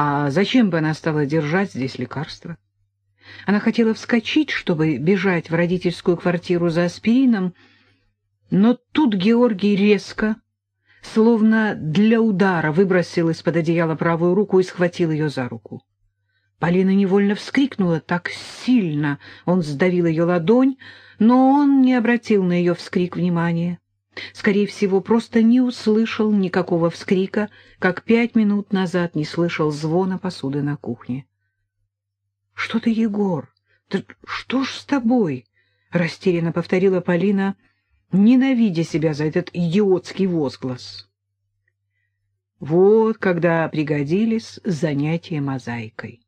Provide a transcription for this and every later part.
А зачем бы она стала держать здесь лекарства? Она хотела вскочить, чтобы бежать в родительскую квартиру за аспирином, но тут Георгий резко, словно для удара, выбросил из-под одеяла правую руку и схватил ее за руку. Полина невольно вскрикнула так сильно, он сдавил ее ладонь, но он не обратил на ее вскрик внимания. Скорее всего, просто не услышал никакого вскрика, как пять минут назад не слышал звона посуды на кухне. — Что ты, Егор? Да что ж с тобой? — растерянно повторила Полина, ненавидя себя за этот идиотский возглас. Вот когда пригодились занятия мозаикой.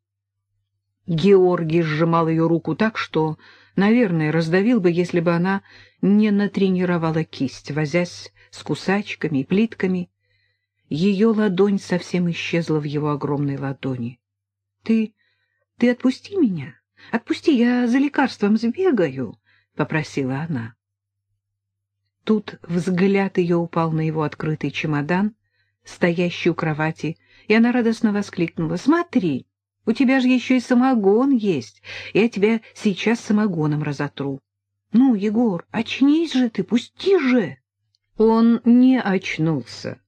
Георгий сжимал ее руку так, что, наверное, раздавил бы, если бы она не натренировала кисть, возясь с кусачками и плитками. Ее ладонь совсем исчезла в его огромной ладони. — Ты... ты отпусти меня. Отпусти, я за лекарством сбегаю, — попросила она. Тут взгляд ее упал на его открытый чемодан, стоящий у кровати, и она радостно воскликнула. — Смотри! У тебя же еще и самогон есть. Я тебя сейчас самогоном разотру. Ну, Егор, очнись же ты, пусти же. Он не очнулся,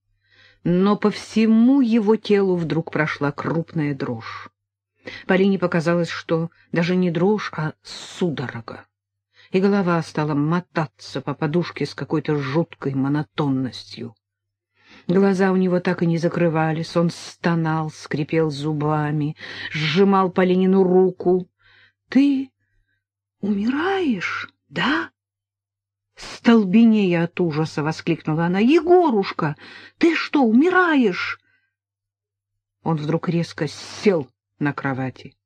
но по всему его телу вдруг прошла крупная дрожь. Полине показалось, что даже не дрожь, а судорога. И голова стала мотаться по подушке с какой-то жуткой монотонностью. Глаза у него так и не закрывались, он стонал, скрипел зубами, сжимал Полинину руку. — Ты умираешь, да? Столбенея от ужаса воскликнула она. — Егорушка, ты что, умираешь? Он вдруг резко сел на кровати.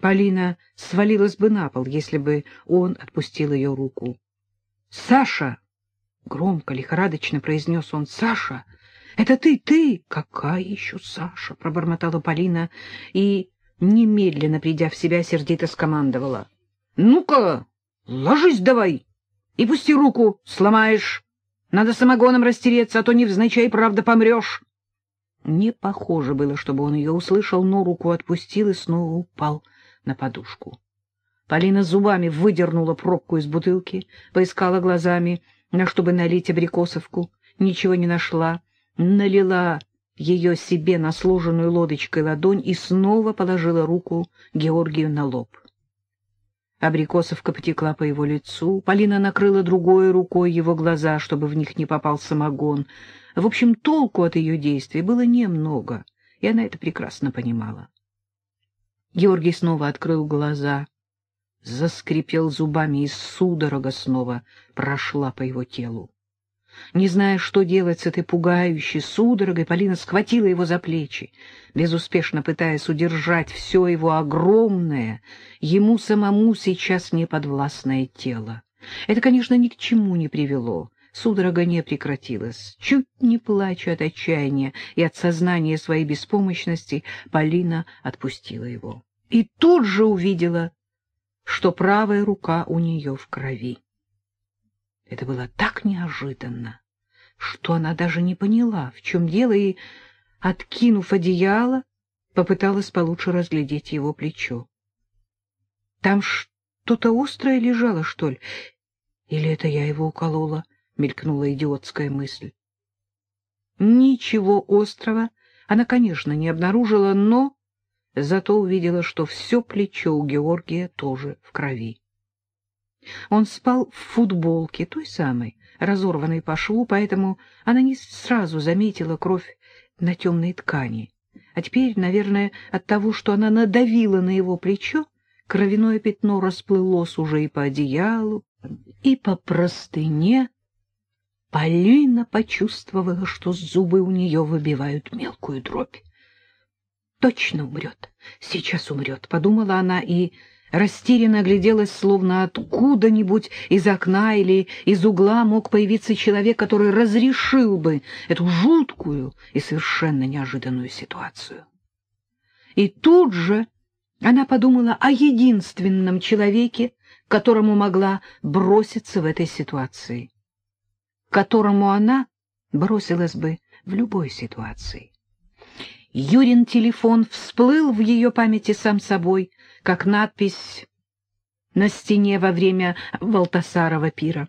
Полина свалилась бы на пол, если бы он отпустил ее руку. — Саша! Громко, лихорадочно произнес он. — Саша! Это ты, ты! — Какая еще Саша? — пробормотала Полина и, немедленно придя в себя, сердито скомандовала. — Ну-ка, ложись давай и пусти руку, сломаешь. Надо самогоном растереться, а то невзначай, правда, помрешь. Не похоже было, чтобы он ее услышал, но руку отпустил и снова упал на подушку. Полина зубами выдернула пробку из бутылки, поискала глазами — на чтобы налить абрикосовку, ничего не нашла, налила ее себе на сложенную лодочкой ладонь и снова положила руку Георгию на лоб. Абрикосовка потекла по его лицу, Полина накрыла другой рукой его глаза, чтобы в них не попал самогон. В общем, толку от ее действий было немного, и она это прекрасно понимала. Георгий снова открыл глаза — заскрипел зубами, и судорога снова прошла по его телу. Не зная, что делать с этой пугающей судорогой, Полина схватила его за плечи, безуспешно пытаясь удержать все его огромное, ему самому сейчас неподвластное тело. Это, конечно, ни к чему не привело. Судорога не прекратилась. Чуть не плача от отчаяния и от сознания своей беспомощности, Полина отпустила его. И тут же увидела что правая рука у нее в крови. Это было так неожиданно, что она даже не поняла, в чем дело, и, откинув одеяло, попыталась получше разглядеть его плечо. Там что-то острое лежало, что ли? Или это я его уколола? — мелькнула идиотская мысль. Ничего острого она, конечно, не обнаружила, но зато увидела, что все плечо у Георгия тоже в крови. Он спал в футболке, той самой, разорванной по шву, поэтому она не сразу заметила кровь на темной ткани. А теперь, наверное, от того, что она надавила на его плечо, кровяное пятно расплылось уже и по одеялу, и по простыне. Полина почувствовала, что зубы у нее выбивают мелкую дробь точно умрет, сейчас умрет, — подумала она и растерянно огляделась, словно откуда-нибудь из окна или из угла мог появиться человек, который разрешил бы эту жуткую и совершенно неожиданную ситуацию. И тут же она подумала о единственном человеке, которому могла броситься в этой ситуации, которому она бросилась бы в любой ситуации. Юрин телефон всплыл в ее памяти сам собой, как надпись на стене во время Валтасарова пира.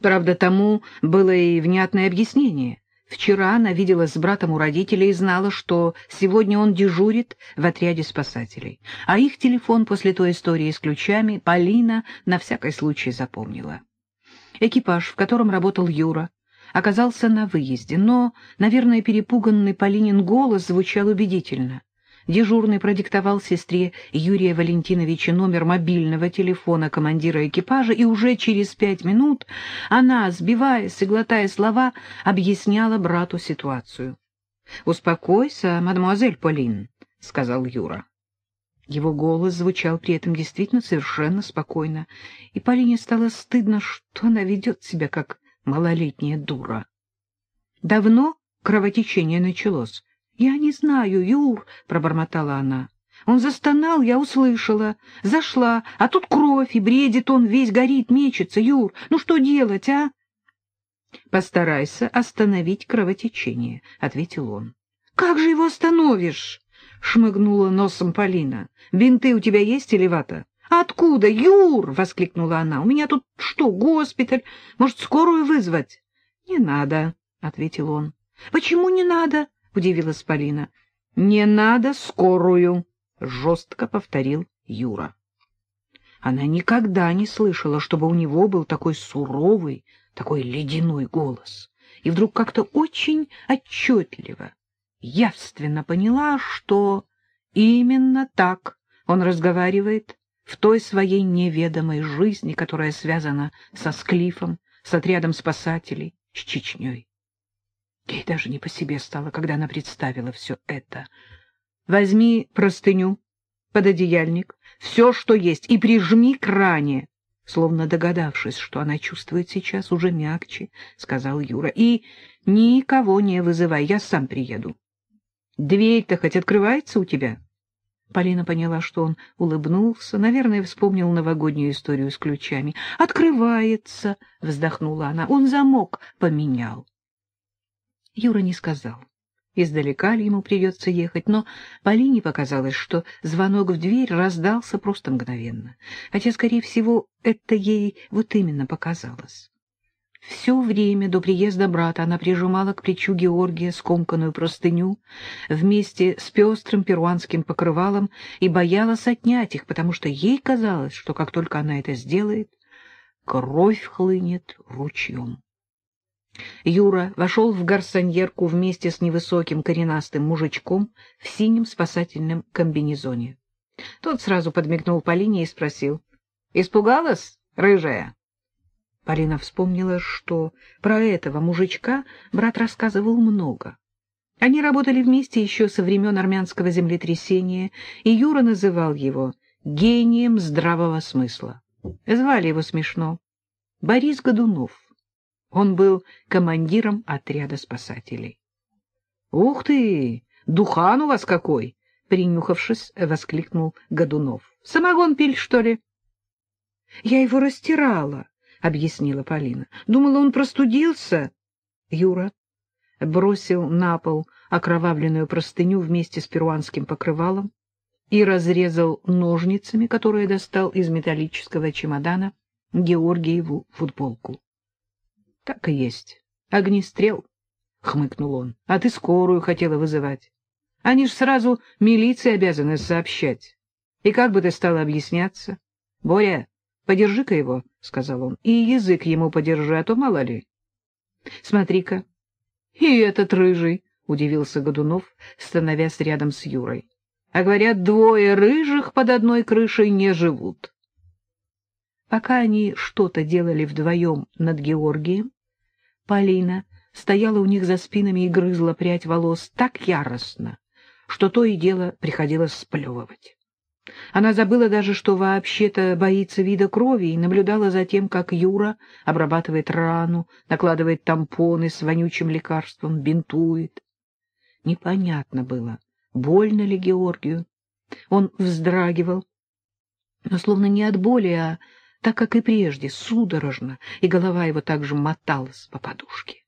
Правда, тому было и внятное объяснение. Вчера она виделась с братом у родителей и знала, что сегодня он дежурит в отряде спасателей. А их телефон после той истории с ключами Полина на всякий случай запомнила. Экипаж, в котором работал Юра, оказался на выезде, но, наверное, перепуганный Полинин голос звучал убедительно. Дежурный продиктовал сестре Юрия Валентиновича номер мобильного телефона командира экипажа, и уже через пять минут она, сбиваясь и глотая слова, объясняла брату ситуацию. — Успокойся, мадемуазель Полин, — сказал Юра. Его голос звучал при этом действительно совершенно спокойно, и Полине стало стыдно, что она ведет себя как малолетняя дура. Давно кровотечение началось. — Я не знаю, Юр, — пробормотала она. Он застонал, я услышала. Зашла, а тут кровь, и бредит он, весь горит, мечется. Юр, ну что делать, а? — Постарайся остановить кровотечение, — ответил он. — Как же его остановишь? — шмыгнула носом Полина. — Бинты у тебя есть или вата? — Откуда? Юр! — воскликнула она. — У меня тут что, госпиталь? Может, скорую вызвать? — Не надо, — ответил он. — Почему не надо? — удивилась Полина. — Не надо скорую, — жестко повторил Юра. Она никогда не слышала, чтобы у него был такой суровый, такой ледяной голос. И вдруг как-то очень отчетливо, явственно поняла, что именно так он разговаривает в той своей неведомой жизни, которая связана со Склифом, с отрядом спасателей, с Чечней. Ей даже не по себе стало, когда она представила все это. Возьми простыню, пододеяльник, все, что есть, и прижми к ране. Словно догадавшись, что она чувствует сейчас уже мягче, сказал Юра. И никого не вызывай, я сам приеду. Дверь-то хоть открывается у тебя? Полина поняла, что он улыбнулся, наверное, вспомнил новогоднюю историю с ключами. «Открывается!» — вздохнула она. «Он замок поменял». Юра не сказал, издалека ли ему придется ехать, но Полине показалось, что звонок в дверь раздался просто мгновенно, хотя, скорее всего, это ей вот именно показалось. Все время до приезда брата она прижимала к плечу Георгия скомканную простыню вместе с пестрым перуанским покрывалом и боялась отнять их, потому что ей казалось, что как только она это сделает, кровь хлынет ручьем. Юра вошел в гарсоньерку вместе с невысоким коренастым мужичком в синем спасательном комбинезоне. Тот сразу подмигнул Полине и спросил. — Испугалась, рыжая? Полина вспомнила, что про этого мужичка брат рассказывал много. Они работали вместе еще со времен армянского землетрясения, и Юра называл его гением здравого смысла. Звали его смешно — Борис Годунов. Он был командиром отряда спасателей. — Ух ты! Духан у вас какой! — принюхавшись, воскликнул Годунов. — Самогон пили, что ли? — Я его растирала, — объяснила Полина. — Думала, он простудился. Юра бросил на пол окровавленную простыню вместе с перуанским покрывалом и разрезал ножницами, которые достал из металлического чемодана, Георгиеву футболку. — Так и есть. Огнестрел, — хмыкнул он. — А ты скорую хотела вызывать. Они ж сразу милиции обязаны сообщать. И как бы ты стала объясняться? — Боря, подержи-ка его, — сказал он, — и язык ему подержи, а то мало ли. — Смотри-ка. — И этот рыжий, — удивился Годунов, становясь рядом с Юрой. — А говорят, двое рыжих под одной крышей не живут. Пока они что-то делали вдвоем над Георгием, Полина стояла у них за спинами и грызла прядь волос так яростно, что то и дело приходилось сплевывать. Она забыла даже, что вообще-то боится вида крови, и наблюдала за тем, как Юра обрабатывает рану, накладывает тампоны с вонючим лекарством, бинтует. Непонятно было, больно ли Георгию. Он вздрагивал, но словно не от боли, а так как и прежде, судорожно, и голова его также моталась по подушке.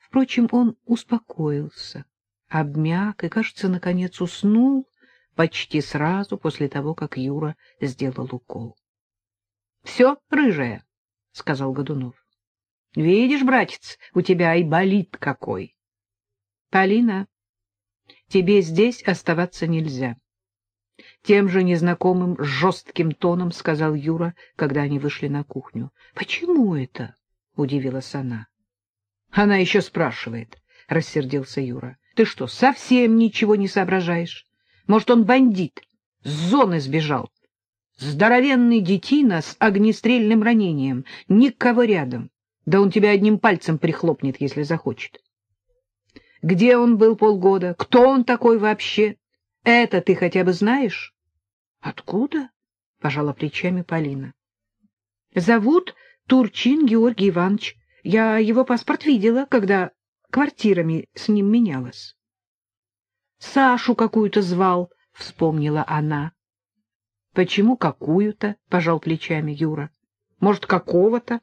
Впрочем, он успокоился, обмяк и, кажется, наконец уснул почти сразу после того, как Юра сделал укол. — Все, рыжая, — сказал Годунов. — Видишь, братец, у тебя и болит какой. — Полина, тебе здесь оставаться нельзя. Тем же незнакомым жестким тоном сказал Юра, когда они вышли на кухню. — Почему это? — удивилась она. — Она еще спрашивает, — рассердился Юра. — Ты что, совсем ничего не соображаешь? Может, он бандит, с зоны сбежал? Здоровенный детина с огнестрельным ранением, никого рядом. Да он тебя одним пальцем прихлопнет, если захочет. Где он был полгода? Кто он такой вообще? Это ты хотя бы знаешь? — Откуда? — пожала плечами Полина. — Зовут Турчин Георгий Иванович. Я его паспорт видела, когда квартирами с ним менялась. — Сашу какую-то звал, — вспомнила она. — Почему какую-то? — пожал плечами Юра. — Может, какого-то?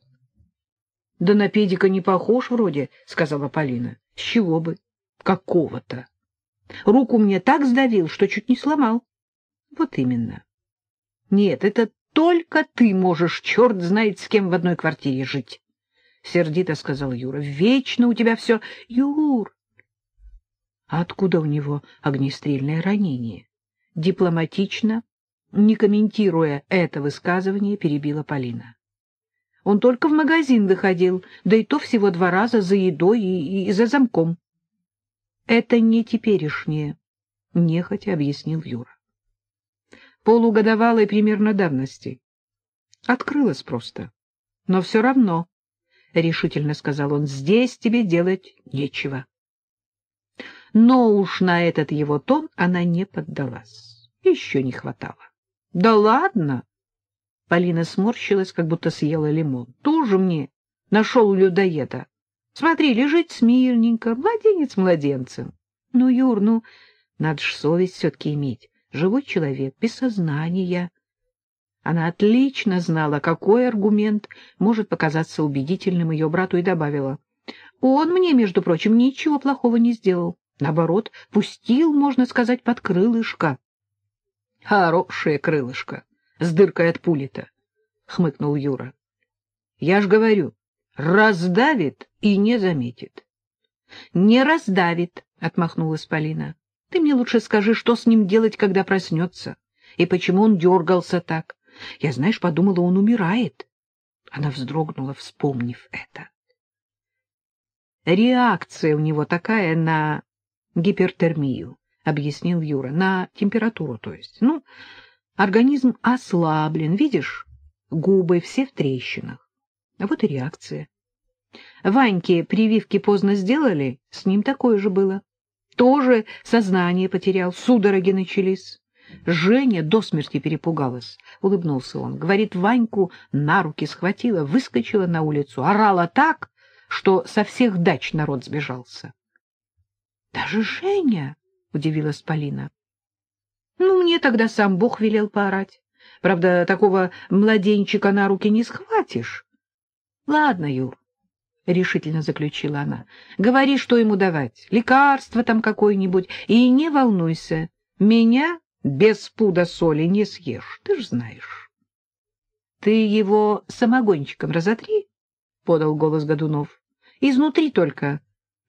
— Да на педика не похож вроде, — сказала Полина. — С чего бы? Какого-то. Руку мне так сдавил, что чуть не сломал. — Вот именно. — Нет, это только ты можешь, черт знает с кем в одной квартире жить. — сердито сказал Юра. — Вечно у тебя все... — Юр! А откуда у него огнестрельное ранение? Дипломатично, не комментируя это высказывание, перебила Полина. Он только в магазин выходил, да и то всего два раза за едой и, и за замком. — Это не теперешнее, — нехотя объяснил Юра. Полугодовалой примерно давности. Открылась просто. Но все равно, — решительно сказал он, — здесь тебе делать нечего. Но уж на этот его тон она не поддалась. Еще не хватало. — Да ладно! Полина сморщилась, как будто съела лимон. — Тоже мне нашел людоеда. Смотри, лежит смирненько, младенец младенцем. Ну, Юр, ну, надо ж совесть все-таки иметь. Живой человек, без сознания. Она отлично знала, какой аргумент может показаться убедительным ее брату, и добавила. Он мне, между прочим, ничего плохого не сделал. Наоборот, пустил, можно сказать, под крылышко. — Хорошее крылышко, с дыркой от пули-то, — хмыкнул Юра. — Я ж говорю, раздавит и не заметит. — Не раздавит, — отмахнулась Полина. — Ты мне лучше скажи, что с ним делать, когда проснется, и почему он дергался так. Я, знаешь, подумала, он умирает. Она вздрогнула, вспомнив это. Реакция у него такая на гипертермию, — объяснил Юра, — на температуру, то есть. Ну, организм ослаблен, видишь, губы все в трещинах. Вот и реакция. Ваньке прививки поздно сделали, с ним такое же было. Тоже сознание потерял, судороги начались. Женя до смерти перепугалась, — улыбнулся он. Говорит, Ваньку на руки схватила, выскочила на улицу, орала так, что со всех дач народ сбежался. — Даже Женя? — удивилась Полина. — Ну, мне тогда сам Бог велел поорать. Правда, такого младенчика на руки не схватишь. — Ладно, Юр, — решительно заключила она, — говори, что ему давать, лекарство там какое-нибудь, и не волнуйся, меня без пуда соли не съешь, ты ж знаешь. — Ты его самогончиком разотри, — подал голос Годунов, — изнутри только,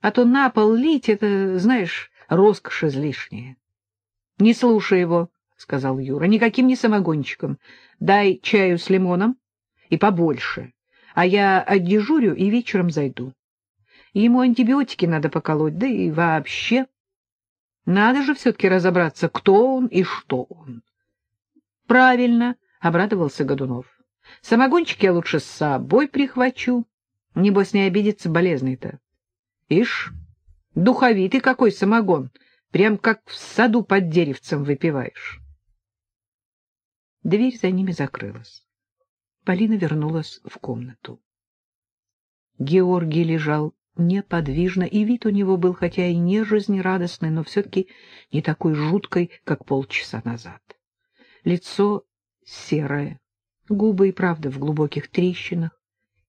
а то на пол лить — это, знаешь, роскошь излишняя. — Не слушай его, — сказал Юра, — никаким не самогончиком. Дай чаю с лимоном и побольше а я отдежурю и вечером зайду. Ему антибиотики надо поколоть, да и вообще. Надо же все-таки разобраться, кто он и что он. — Правильно, — обрадовался Годунов. — Самогончик я лучше с собой прихвачу. Небось, не обидится болезный-то. Ишь, духовитый какой самогон, прям как в саду под деревцем выпиваешь. Дверь за ними закрылась. Полина вернулась в комнату. Георгий лежал неподвижно, и вид у него был хотя и не жизнерадостный, но все-таки не такой жуткой, как полчаса назад. Лицо серое, губы и правда в глубоких трещинах,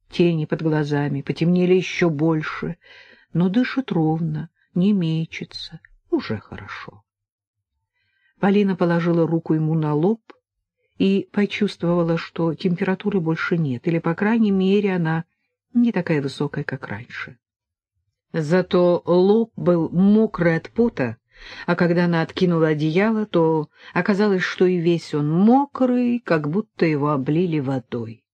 тени под глазами потемнели еще больше, но дышит ровно, не мечется, Уже хорошо. Полина положила руку ему на лоб и почувствовала, что температуры больше нет, или, по крайней мере, она не такая высокая, как раньше. Зато лоб был мокрый от пота, а когда она откинула одеяло, то оказалось, что и весь он мокрый, как будто его облили водой.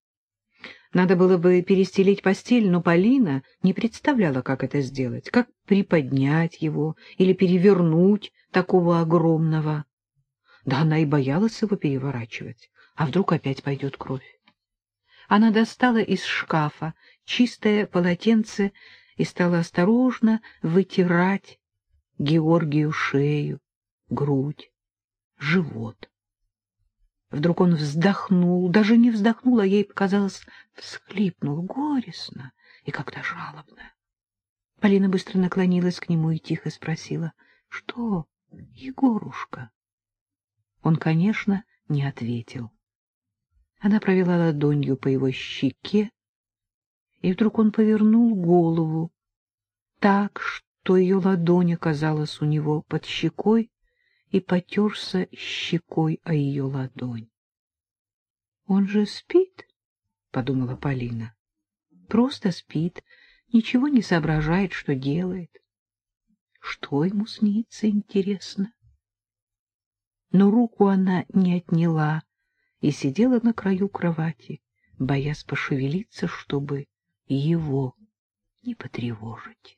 Надо было бы перестелить постель, но Полина не представляла, как это сделать, как приподнять его или перевернуть такого огромного. Да она и боялась его переворачивать, а вдруг опять пойдет кровь. Она достала из шкафа чистое полотенце и стала осторожно вытирать Георгию шею, грудь, живот. Вдруг он вздохнул, даже не вздохнул, а ей показалось, всхлипнул горестно и как-то жалобно. Полина быстро наклонилась к нему и тихо спросила, — Что, Егорушка? Он, конечно, не ответил. Она провела ладонью по его щеке, и вдруг он повернул голову так, что ее ладонь оказалась у него под щекой и потерся щекой о ее ладонь. — Он же спит, — подумала Полина. — Просто спит, ничего не соображает, что делает. Что ему снится, интересно? Но руку она не отняла и сидела на краю кровати, боясь пошевелиться, чтобы его не потревожить.